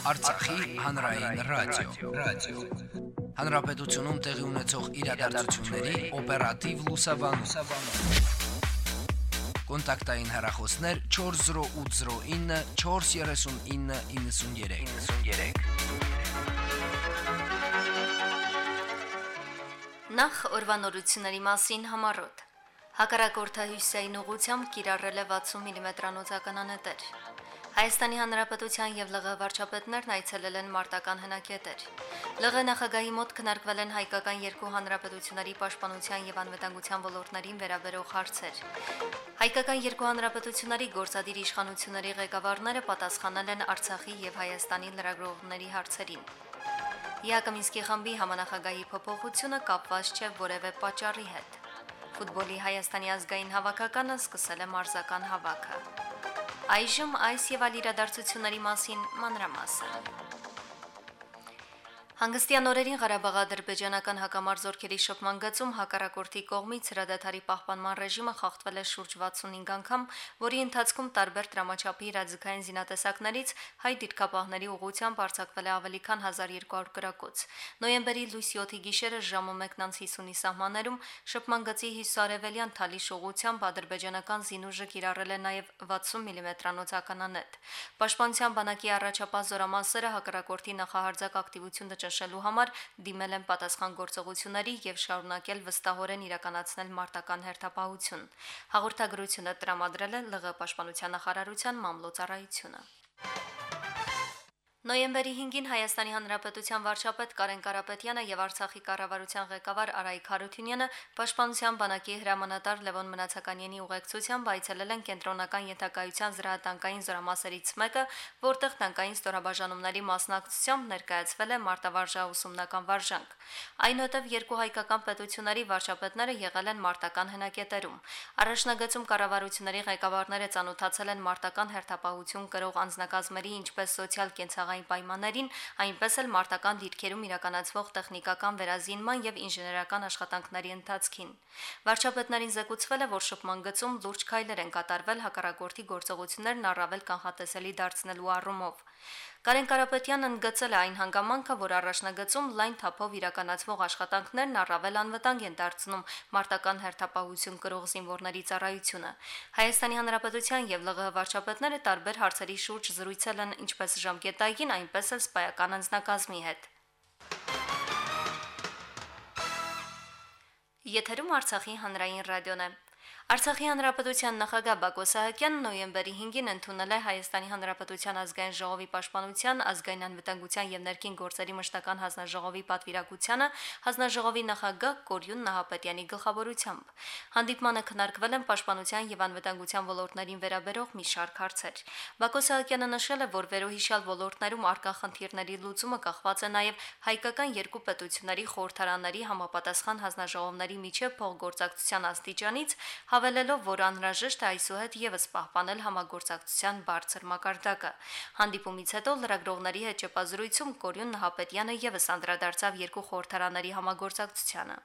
Արցախի հանրային ռադիո, ռադիո։ Հանրապետությունում տեղի ունեցող իրադարձությունների օպերատիվ լուսաբանում։ Կոնտակտային հեռախոսներ 40809 43993։ 93։ Նախ օրվանորությունների մասին համարոտ։ Հակառակորդահյուսային ուղությամբ կիրառել է 60 մմ-անոց ականանետեր։ Հայաստանի Հանրապետության եւ ԼՂ վարչապետներն այցելել են մարտական հնակետեր։ ԼՂ նախագահի մոտ քննարկվել են հայկական երկու հանրապետությունների պաշտպանության եւ անվտանգության ոլորտներին վերաբերող հարցեր։ Հայկական երկու հանրապետությունների գործադիր իշխանությունների ղեկավարները պատասխանել են Արցախի եւ Հայաստանի լրագրողների հարցերին։ Յակոմինսկի խմբի համանախագահի փոփոխությունը կապված չէ որևէ պատճառի հետ։ Ֆուտբոլի Հայաստանի ազգային հավաքականը սկսել է մարզական հավաքը։ Այժմ այս եւ այլ իրադարձությունների մասին մանրամասն։ Հանգստյան օրերին Ղարաբաղ-ադրբեջանական հակամարձօրքերի շփման գծում հակառակորդի կողմից հրադադարի պահպանման ռեժիմը խախտվել է շուրջ 65 անգամ, որի ընթացքում տարբեր դրամաչափի իրազեկային զինատեսակներից հայ դիրքապահների ուղությամբ արձակվել է ավելի քան 1200 գրակոց։ Նոյեմբերի լույս 7-ի գիշերը ժամը 1:50-ի սահմաններում շփման գծի հիսարևելյան թալիշ ուղությամբ ադրբեջանական զինուժը կիրառել է նաև 60 մմ-անոց ականանետ։ Պաշտպանության բանակի առաջապահ զորամասերը հակառակորդի նախահարձակ ակտիվությունը ճնշելու համար դիմել են պատասխան գործողությունների եւ շարունակել վստահորեն իրականացնել մարտական հերթապահություն։ Հաղորդագրությունը տրամադրել է ԼՂ պաշտպանության նախարարության մամլոյցարայությունը։ Նոյեմբերի 5-ին Հայաստանի Հանրապետության վարչապետ Կարեն Կարապետյանը եւ Արցախի կառավարության ղեկավար Արայիկ Հարությունյանը Պաշտպանության բանակի հրամանատար Լևոն Մնացականյանի ուղեկցությամբ այցելել են կենտրոնական ենթակայության զրահատանկային զորամասերից մեկը, որտեղ տանկային ստորաբաժանումների մասնակցությամբ ներկայացվել է մարտավարժա ուսումնական վարժանք։ Այնուհետև երկու հայկական պետությունների վարչապետները եղել են մարտական հնակետերում։ Առաջնագծում կառավարությունների ղեկավարները ցանոթացել են մարտական հերթապահություն կրող անձնակազմերի ինչպես սոցիալ կենցաղ համաշխարհային պայմաններին, այնպես էլ մարտական դիրքերում իրականացվող տեխնիկական վերազինման եւ ինժեներական աշխատանքների ընթացքին։ Վարչապետներին զեկուցվել է, որ շփման գծում լուրջ քայլեր են կատարվել հակառակորդի գործողություններն առավել կանխատեսելի դարձնելու առումով։ Կարեն Կարապետյանն ընդգծել է այն հանգամանքը, որ առաջնագծում լայն թափով իրականացվող աշխատանքներն առավել անվտանգ են դարձնում մարտական հերթապահություն կրող զինվորների ծառայությունը։ Հայաստանի Հանրապետության եւ ԼՂՀ վարչապետները տարբեր հարցերի շուրջ զրույցել են ինչպես ժամկետային, այնպես էլ սպայական անձնակազմի հետ։ Եթերում Արցախի հանրային ռադիոն է։ Արցախի հանրապետության նախագահ Բակո Սահակյանն նոյեմբերի 5-ին ընդունել է Հայաստանի հանրապետության ազգային ժողովի պաշտպանության, ազգային անվտանգության եւ ներքին գործերի մշտական հանձնաժողովի պատվիրակությանը հանձնաժողովի նախագահ Կորյուն Նահապետյանի գլխավորությամբ։ Հանդիպմանը քննարկվել են պաշտպանության եւ անվտանգության ոլորտներին վերաբերող մի շարք հարցեր։ Բակո Սահակյանը նշել է, որ վերոհիշյալ ոլորտներում արկա խնդիրների լուծումը կախված է նաեւ հայկական երկու պետությունների խորհրդարանների համապատասխան հանձնաժողովների միջև փոխգործակցության աստիճանից հավելելով, որ անհրաժեշտ է այսուհետ եւս պահպանել համագործակցության բարձր մակարդակը։ Հանդիպումից հետո լրագրողների հետ ճեպազրույցում Կորյուն Նահապետյանը եւս անդրադարձավ երկու խորհրդարաների համագործակցությանը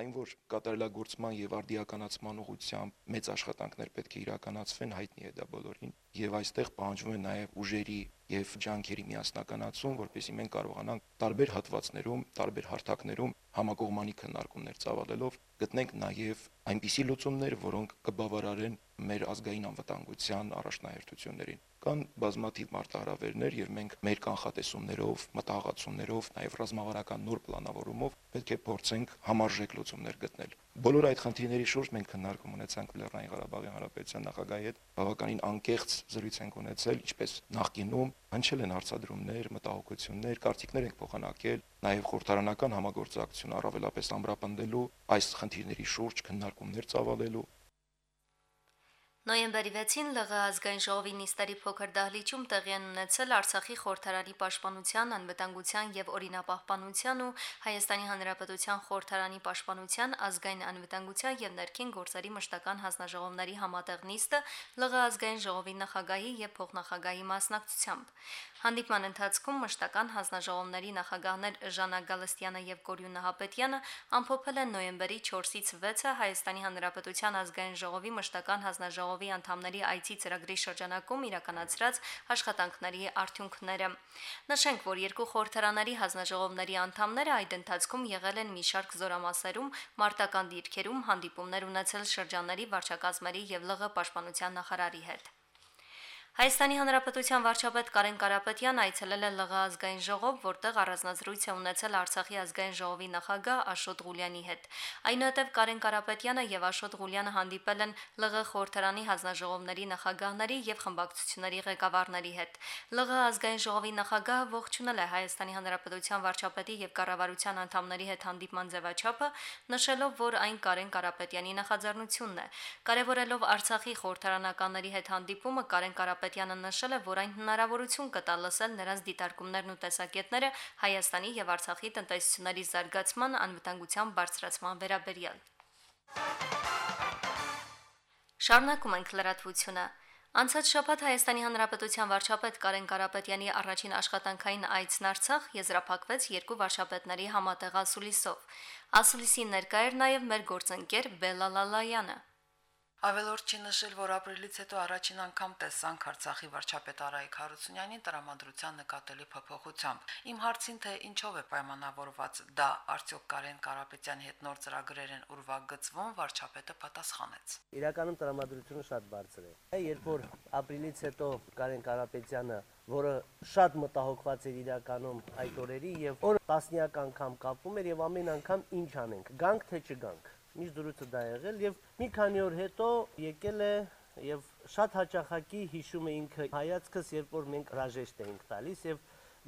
այն որ կատարելագործման եւ արդիականացման ուղղությամբ մեծ աշխատանքներ պետք է իրականացվեն հայտնի է դա բոլորին եւ այստեղ պահանջվում է նաեւ ուժերի եւ ջանքերի միասնականացում որպեսզի մենք կարողանանք տարբեր հատվածներում տարբեր հարթակներում համակողմանի քննարկումներ ծավալելով գտնենք նաեւ այնպիսի լուծումներ որոնք կբավարարեն մեր ազգային անվտանգության առաջնահերթություններին կան բազմաթիվ մարտահրավերներ եւ մենք մեր կանխատեսումներով, մտահղացումներով, նաեւ ռազմավարական նոր պլանավորումով պետք է փորձենք համարժեք լուծումներ գտնել։ Բոլոր այդ խնդիրների շուրջ մենք քննարկում ունեցանք Լեռնային Ղարաբաղի Հանրապետության նախագահի հետ, բավականին անկեղծ զրույց ենք ունեցել, ինչպես նախկինում հնչել են հարցադրումներ, մտահոգություններ, կարծիքներ ենք փոխանակել, նաև խորհրդարանական համագործակցություն առավելապես ամրապնդելու, այս խնդիրների շուրջ քննարկումներ ծավալելու Նոյեմբերի 6-ին ԼՂ ազգային ժողովի նիստերի փոքր դահլիճում տեղի են ունեցել Արցախի խորհրդարանի պաշտպանության, անվտանգության եւ օրինապահպանության ու Հայաստանի Հանրապետության խորհրդարանի պաշտպանության, ազգային անվտանգության եւ ներքին գործերի մշտական հանձնաժողովների համատեղ նիստը ԼՂ ազգային ժողովի նախագահի եւ փոխնախագահի մասնակցությամբ։ Հանդիպման ընթացքում մշտական հանձնաժողովների նախագահներ Ժանա Գալստյանը եւ Կորյուն Նահապետյանը ամփոփել են նոյեմբերի 4-ից 6-ը Հայաստանի Հանրապետության ազգային ժողովի մշտական հանձնաժողովի ժողովի անդամների այցի ծրագրի շրջանակում իրականացրած աշխատանքների արդյունքները։ Նշենք, որ երկու խորհրդարանների հանձնաժողովների անդամները այդ ընթացքում եղել են մի շարք զորամասերում, մարտական դիրքերում հանդիպումներ ունեցել շրջանների վարչակազմերի եւ ԼՂ պաշտպանության նախարարի հետ։ Հայաստանի Հանրապետության վարչապետ Կարեն Կարապետյան այցելել է ԼՂ ազգային ժողով, որտեղ առանձնազրույց է ունեցել Արցախի ազգային ժողովի նախագահ Աշոտ Ղուլյանի հետ։ Այնուհետև Կարեն Կարապետյանը եւ Աշոտ Ղուլյանը հանդիպել են ԼՂ խորհրդարանի հանձնաժողովների նախագահների եւ խմբակցությունների ղեկավարների հետ։ ԼՂ ազգային ժողովի նախագահը ողջունել է Հայաստանի Հանրապետության վարչապետի եւ կառավարության անդամների հետ հանդիպման ձևաչափը, նշելով, որ այն Կարեն Կարապետյանի նախաձեռնությունն է։ Կարևորելով Արցախի խորհրդարանականների հետ հանդիպումը Կարեն Կարապետյանը Կարապետյանը նշել է, որ այն հնարավորություն կտա լսել նրանց դիտարկումներն ու տեսակետները Հայաստանի եւ Արցախի տնտեսությունների զարգացման անվտանգության բարձրացման վերաբերյալ։ Շարունակում ենք լրատվությունը։ Անցած շաբաթ Հայաստանի Հանրապետության վարչապետ Կարեն Կարապետյանի առաջին աշխատանքային այցն Արցախ եզրափակվեց երկու վարչապետների համատեղ ասուլիսով։ Ասուլիսի ներկա էր նաև մեր գործընկեր Բելալալայանը։ Ավելորդ չի նշել, որ ապրիլից հետո առաջին անգամ տեսանք Արցախի վարչապետ Արայիկ Հարությունյանին տրամադրության նկատելի փոփոխությամբ։ Իմ հարցին թե ինչով է պայմանավորված դա, արդյոք Կարեն Կարապետյանի հետ նոր ծրագրեր են ուրվագծվում, վարչապետը պատասխանեց։ Իրականում տրամադրությունը շատ բարձր է։ Երբ որ ապրիլից հետո Կարեն Կարապետյանը որը շատ մտահոգված էր իրականում այդ օրերի եւ որ տասնյակ անգամ կապում էր եւ ամեն անգամ ինչ անենք, գանք թե չգանք միշտ դրույթը դա եղել եւ մի քանի օր հետո եկել է եւ շատ հաճախակի հիշում է ինքը հայացքս, երբ որ մենք հրաժեշտ էինք տալիս եւ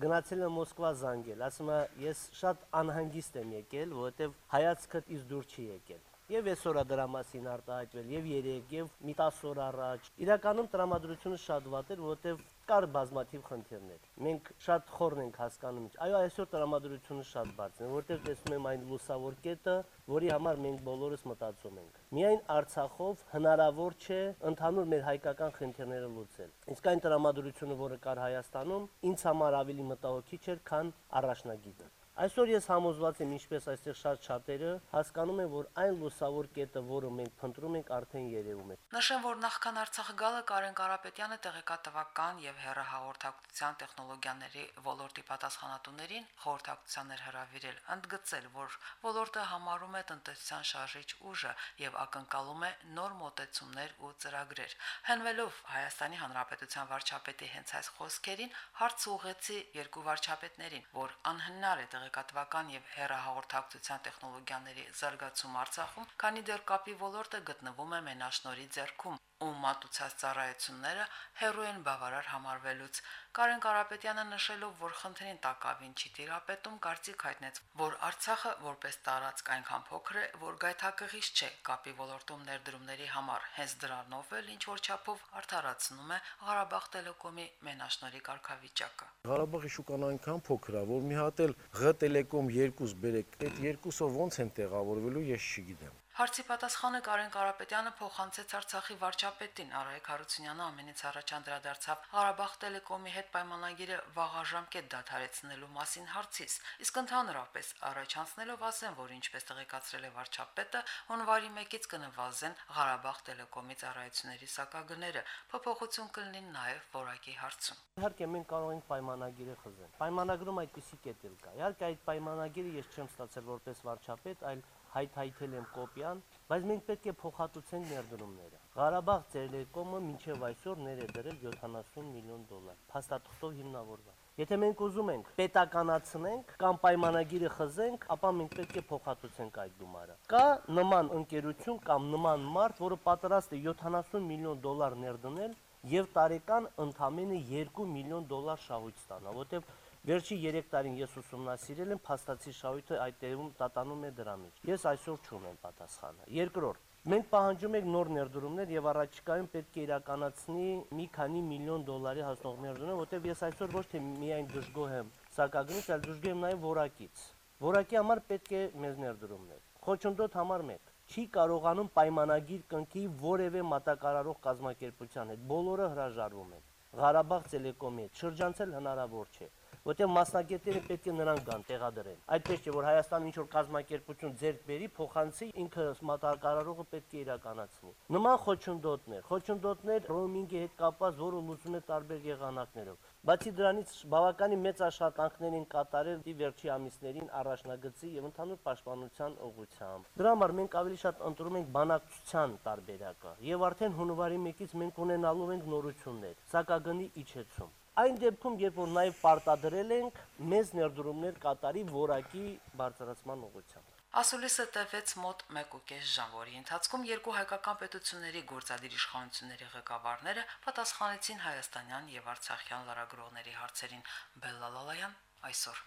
գնացել եմ Մոսկվա զանգել, ասում է ես շատ անհանգիստ եմ եկել, որովհետեւ հայացքդ իս դուր չի եկել։ Եվ այսօր դրա մասին արտահայտվել, եւ երեք, եւ մի 10 օր առաջ։ Իրականում տրամադրությունը շատ վատ էր, որովհետեւ կար բազմաթիվ խնդիրներ։ Մենք շատ խորն ենք հասկանում։ Այո, այսօր տրամադրությունը շատ բարձր է, որտեղ տեսնում եմ այն լուսավոր կետը, որի համար մենք բոլորս մտածում ենք։ Միայն Արցախով հնարավոր չէ ընդհանուր մեր հայկական խնդիրները լուծել։ Իսկ այն տրամադրությունը, որը կար Հայաստանում, ինձ համար ավելի մտահոգիչ էր, քան առաջնագիծը։ Այսօր ես համոզված եմ, ինչպես այստեղ շատ շատերը հասկանում են, որ այն լուսավոր կետը, որը մենք փնտրում ենք, արդեն երևում է։ Նշեմ, որ նախքան Արցախ գալը Կարեն Կարապետյանը տեղեկատվական եւ հեռահաղորդակցության տեխնոլոգիաների ոլորտի պատասխանատուներին խորհրդակցության էր հրավիրել, ընդգծել, որ ոլորտը համարում է տնտեսության շարժիչ ուժը եւ ակնկալում է նոր մոտեցումներ ու ծրագրեր։ Հենվելով Հայաստանի Հանրապետության վարչապետի հենց այս խոսքերին հարց ուղեցի երկու վարչապետներին, որ անհնար է տեղեկատվական եւ հեռահաղորդակցության տեխնոլոգիաների զարգացում Արցախում, քանի դեռ կապի ոլորտը գտնվում է մենաշնորի ձեռքում ու մատուցած ծառայությունները հերո են բավարար համարվելուց։ Կարեն Կարապետյանը նշելով, որ խնդրին տակավին չի տիրապետում, կարծիք հայտնեց, որ Արցախը որպես տարածք այնքան փոքր է, որ գայթակղիչ չէ կապի ոլորտում ներդրումների համար։ Հենց դրանով էլ ինչ որ չափով արդարացնում է Ղարաբաղ տելեկոմի մենաշնորի կարգավիճակը։ Ղարաբաղի շուկան այնքան փոքր է, որ մի հատ էլ Ղ տելեկոմ 2 բերեք, այդ երկուսով ոնց են տեղավորվելու, ես չգիտեմ։ Հարցի պատասխանը Կարեն Կարապետյանը փոխանցեց Արցախի վարչապետին Արայք Հարությունյանը ամենից առաջ անդրադարձավ Ղարաբաղ տելեկոմի հետ պայմանագիրը վաղաժամկետ դադարեցնելու մասին հարցից։ Իսկ ընդհանրապես առաջանցնելով ասեն, որ ինչպես տեղեկացրել է վարչապետը, հունվարի 1-ից կնվազեն Ղարաբաղ տելեկոմի ծառայությունների սակագները։ Փոփոխություն կլինի նաև որակի հարցում։ Իհարկե մենք կարող ենք պայմանագիրը խզել։ Պայմանագրում այդպիսի կետ էլ կա։ Իհարկե այդ պայմանագիրը ես չեմ ստացել որպես վարչապետ, այլ հայթայթել եմ կոպիան, բայց մենք պետք է փոխհատուցենք ներդրումները։ Ղարաբաղ Տելեկոմը մինչև այսօր ներ է դրել 70 միլիոն դոլար, փաստաթղթով հիմնավորված։ Եթե մենք ուզում ենք պետականացնենք կամ պայմանագիրը խզենք, ապա մենք պետք է փոխհատուցենք այդ գումարը։ Կա նման ընկերություն կամ նման մարդ, որը պատրաստ է 70 միլիոն դոլար ներդնել եւ տարեկան ընդամենը 2 միլիոն դոլար շահույթ ստանա, որտեղ Վերջի 3 տարին ես ուսումնասիրել եմ փաստացի շահույթը այդ տեղում տատանում է դրամից։ Ես այսօր չունեմ պատասխանը։ Երկրորդ, մենք պահանջում ենք նոր ներդրումներ եւ առաջիկայում պետք է իրականացնի մի քանի միլիոն դոլարի հասնող ներդրում, որտեղ ես այսօր ոչ թե միայն դժգոհ եմ սակագնից, այլ դժգոհ եմ նաեւ որակից։ Որակի համար պետք է մեզ ներդրումներ։ Խոչընդոտ համար 1 չի կարողանում պայմանագիր կնքի որևէ մատակարարող կազմակերպության հետ։ Բոլորը հրաժարվում են։ Ղարաբաղ Տելեկոմի հետ շրջանցել հնարավոր չէ։ որտեղ մասնագետները պետք է նրան գան տեղադրեն։ Այդպես չէ, որ Հայաստանը ինչ որ կազմակերպություն ձեռք բերի, փոխանցի ինքը մատակարարողը պետք է իրականացնի։ Նման խոչընդոտներ, խոչընդոտներ ռոմինգի հետ կապված, որը լուծում է տարբեր եղանակներով։ Բացի դրանից բավականին մեծ աշխատանքներ են կատարել դի վերջի ամիսներին առաջնագծի եւ ընդհանուր պաշտպանության ուղղությամբ։ Դրա համար մենք ավելի շատ ընտրում ենք բանակցության տարբերակը եւ արդեն հունվարի 1-ից մենք ունենալու ենք նորություններ։ Սակագնի իջեցում։ Այն դեպքում, երբ որ նաև պարտադրել ենք մեծ ներդրումներ կատարի որակի բարձրացման ուղղությամբ։ Ասուլիսը տևեց մոտ 1.5 ժամ, որի ընթացքում երկու հայկական պետությունների գործադիր իշխանությունների ղեկավարները պատասխանեցին հայաստանյան եւ արցախյան լրագրողների հարցերին։ Բելլալալայան այսօր։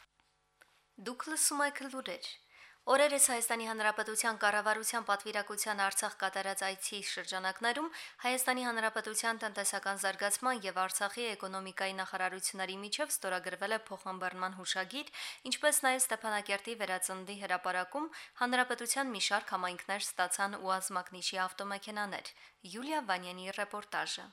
Դուք լսում եք լուրեր։ Օրերս Հայաստանի Հանրապետության կառավարության պատվիրակության Արցախ կատարած այցի շրջանակներում Հայաստանի Հանրապետության տնտեսական զարգացման եւ Արցախի էկոնոմիկայի նախարարությունների միջև ստորագրվել է փոխհամբարման հուշագիր, ինչպես նաեւ Ստեփանակերտի վերածնդի հրապարակում Հանրապետության մի շարք համայնքներ ստացան ՈՒԱԶ մակնիշի ավտոմեքենաներ։ Յուլիա Վանյանի ռեպորտաժը։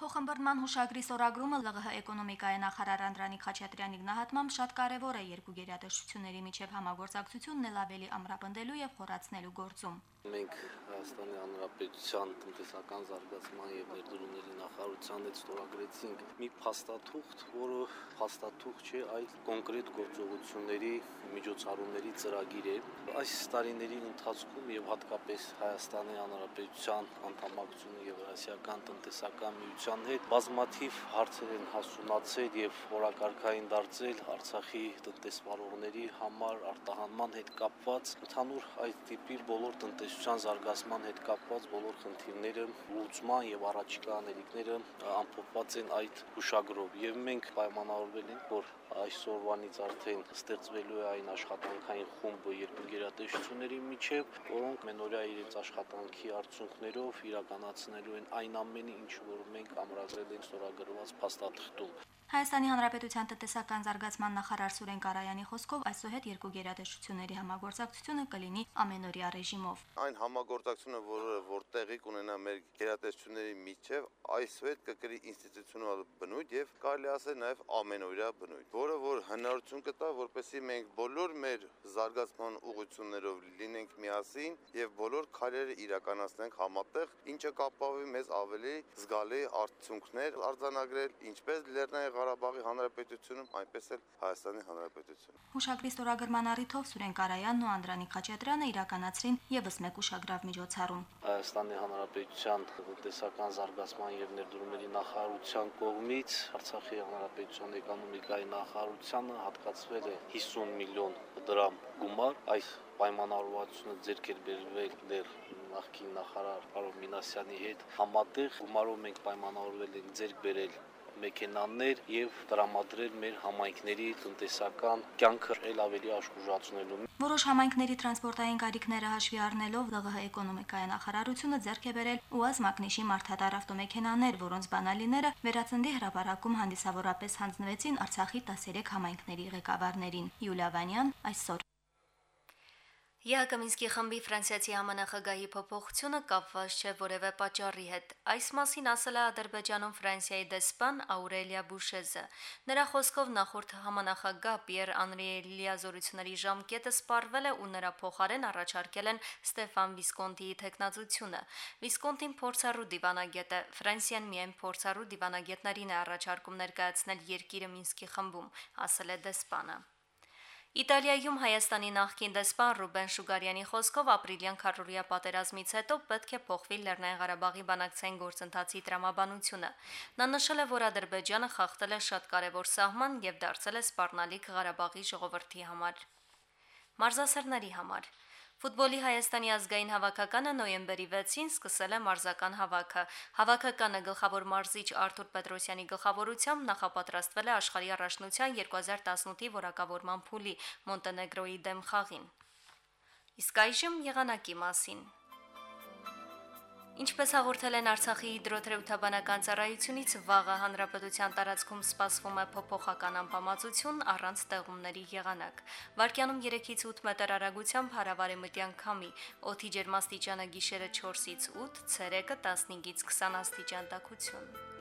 Փոխմբռնման հուշագրի սորագրումը ԼՂՀ էկոնոմիկայի նախարար Անդրանիկ Խաչատրյանի գնահատմամբ շատ կարևոր է երկու գերատեսչությունների միջև համագործակցությունն էլ ավելի ամրապնդելու եւ խորացնելու գործում։ Մենք Հայաստանի Հանրապետության տնտեսական զարգացման եւ ներդրումների նախարարության հետ ստորագրեցինք մի փաստաթուղթ, որը փաստաթուղթ չէ, այլ կոնկրետ գործողությունների միջոցառումների ծրագիր է։ Այս տարիների ընթացքում եւ հատկապես Հայաստանի Հանրապետության անդամակցությունը Եվրասիական տնտեսական միության հետ բազմաթիվ հարցեր են հասունացել եւ օրակարգային դարձել Արցախի տնտեսվարողների համար արտահանման հետ կապված ընդհանուր այդ տիպի բոլոր տնտես տնտեսության զարգացման հետ կապված բոլոր խնդիրները լուծման եւ առաջիկա անելիքները ամփոփված են այդ հուշագրով եւ մենք պայմանավորվել ենք որ այսօրվանից արդեն ստեղծվելու է այն աշխատանքային խումբը երկու գերատեսչությունների միջև, որոնք մենօրյա իրենց աշխատանքի արդյունքներով իրականացնելու են այն ամենը, ինչ որ մենք ամրագրել ենք ստորագրված փաստաթղթում։ Հայաստանի Հանրապետության տնտեսական զարգացման նախարար Սուրեն Կարայանի խոսքով այսօհետ երկու գերատեսչությունների համագործակցությունը կլինի ամենօրյա ռեժիմով։ Այն համագործակցությունը, որը որտեղի կունենա մեր գերատեսչությունների միջև, այսօհետ կկրի ինստիտուցիոնալ բնույթ եւ կարելի ասել նաեւ ամենօրյա բնույթ, որը որ հնարավորություն կտա, որպեսզի մենք բոլոր մեր զարգացման ուղղություններով լինենք միասին եւ բոլոր քայլերը իրականացնենք համատեղ, ինչը կապավի մեզ ավելի զգալի արդյունքներ արձանագրել, ինչպես Լեռնային Ղարաբաղի Հանրապետությունում, այնպես էլ Հայաստանի Հանրապետությունում։ Հուշագրի ստորագրման առիթով Սուրեն Կարայանն ու Անդրանիկ Խաչատրյանը իրականացրին եւս մեկ ուշագրավ միջոցառում։ Հայաստանի Հանրապետության տնտեսական զարգացման եւ ներդրումների նախարարության կողմից Արցախի Հանրապետության էկոնոմիկայի նախարարությանը հատկացվել է 50 միլիոն դրամ գումար այս պայմանավորվածությունը ձեռք էր բերվել դեռ նախկին նախարար Պարոն Մինասյանի հետ համատեղ գումարով մենք պայմանավորվել ենք ձեռք բերել մեքենաներ եւ տրամադրել մեր համայնքների տնտեսական կյանքը ել ավելի աշխուժացնելու։ Որոշ համայնքների տրանսպորտային գարիքները հաշվի առնելով ԼՂՀ էկոնոմիկայի նախարարությունը ձեռք է բերել ՈՒԱԶ մակնիշի մարդատար ավտոմեքենաներ, որոնց բանալիները վերածնդի հրապարակում հանդիսավորապես հանձնվեցին Արցախի 13 համայնքների ղեկավարներին։ Յուլիա Վանյան այսօր ԵԱԿ Մինսկի խմբի ֆրանսիացի համանախագահի փոփոխությունը կապված չէ որևէ պատճառի հետ։ Այս մասին ասել է Ադրբեջանում Ֆրանսիայի դեսպան Աուրելիա Բուշեզը։ Նրա խոսքով նախորդ համանախագահ Պիեր Անրիի լիազորությունների ժամկետը սպառվել է ու նրա փոխարեն առաջարկել են Ստեֆան Վիսկոնտիի տեխնացությունը։ Վիսկոնտին փորձառու դիվանագետ է։ Ֆրանսիան միայն փորձառու դիվանագետներին է առաջարկում ներկայացնել երկիրը Մինսկի խմբում, ասել է դեսպանը։ Իտալիայում Հայաստանի նախկին դեսպան Ռուբեն Շուգարյանի խոսքով ապրիլյան քարորիա պատերազմից հետո պետք է փոխվի Լեռնային Ղարաբաղի բանակցային գործընթացի տրամաբանությունը։ Նա նշել է, որ Ադրբեջանը խախտել է շատ կարևոր սահման եւ դարձել է սպառնալիք Ղարաբաղի ժողովրդի համար։ Մարզասերների համար Ֆուտբոլի Հայաստանի ազգային հավաքականը նոյեմբերի 6-ին սկսել է մարզական հավաքը։ Հավաքականը գլխավոր մարզիչ Արթուր Պետրոսյանի գլխավորությամբ նախապատրաստվել է աշխարհի առաջնության 2018-ի որակավորման փուլի Մոնտենեգրոյի դեմ խաղին։ Իսկ այժմ եղանակի մասին։ Ինչպես հաղորդել են Արցախի հիդրոթերապևտաբանական ծառայությունից, վաղը հանրապետության տարածքում սպասվում է փոփոխական անբավարարություն առանց տեղումների եղանակ։ Վարկյանում 3-ից 8 մետր արագությամբ հարավարեմտյան քամի, օդի ջերմաստիճանը գիշերը 4-ից 8, ցերեկը 15-ից 20 աստիճան տաքություն։